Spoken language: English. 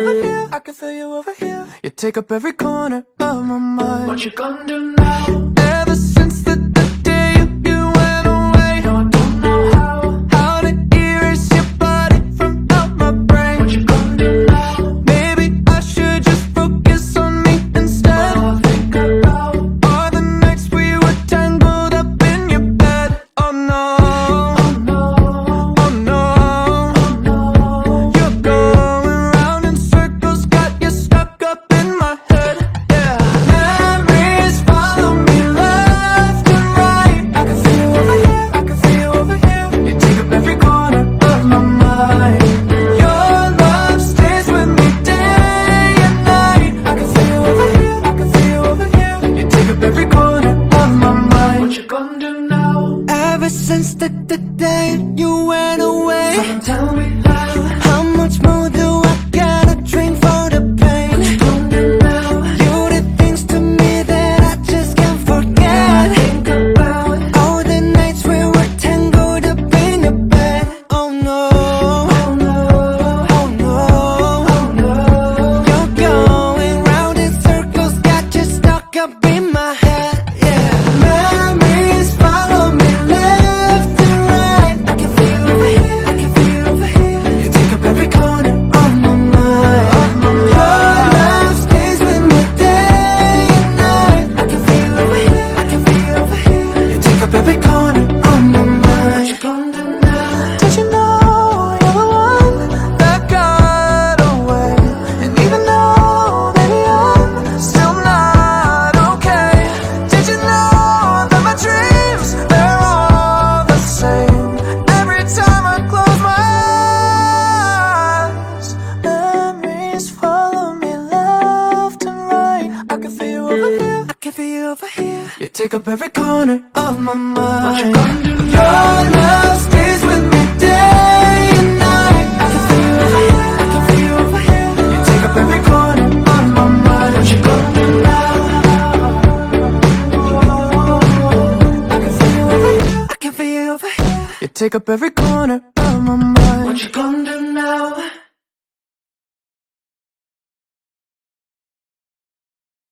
over here, I can feel you over here. You take up every corner of my mind. What you gonna do now? Day you went away. Tell me how. How much more do I gotta drink for the pain? Gonna do now? You did things to me that I just can't forget. Think about. All the nights we were tangled up in your bed. Oh no, Oh no, oh no. oh no. You're going round in circles, got you stuck up in my head. Yeah, memories you I can feel you over here. You take up every corner of my mind. What you gonna do Your love stays with me day and night. I can feel you over here. I can feel you over here. You take up every corner of my mind. What you gonna do now? I can feel you over here. I can feel you over here. You take up every corner of my mind. What you gonna do now?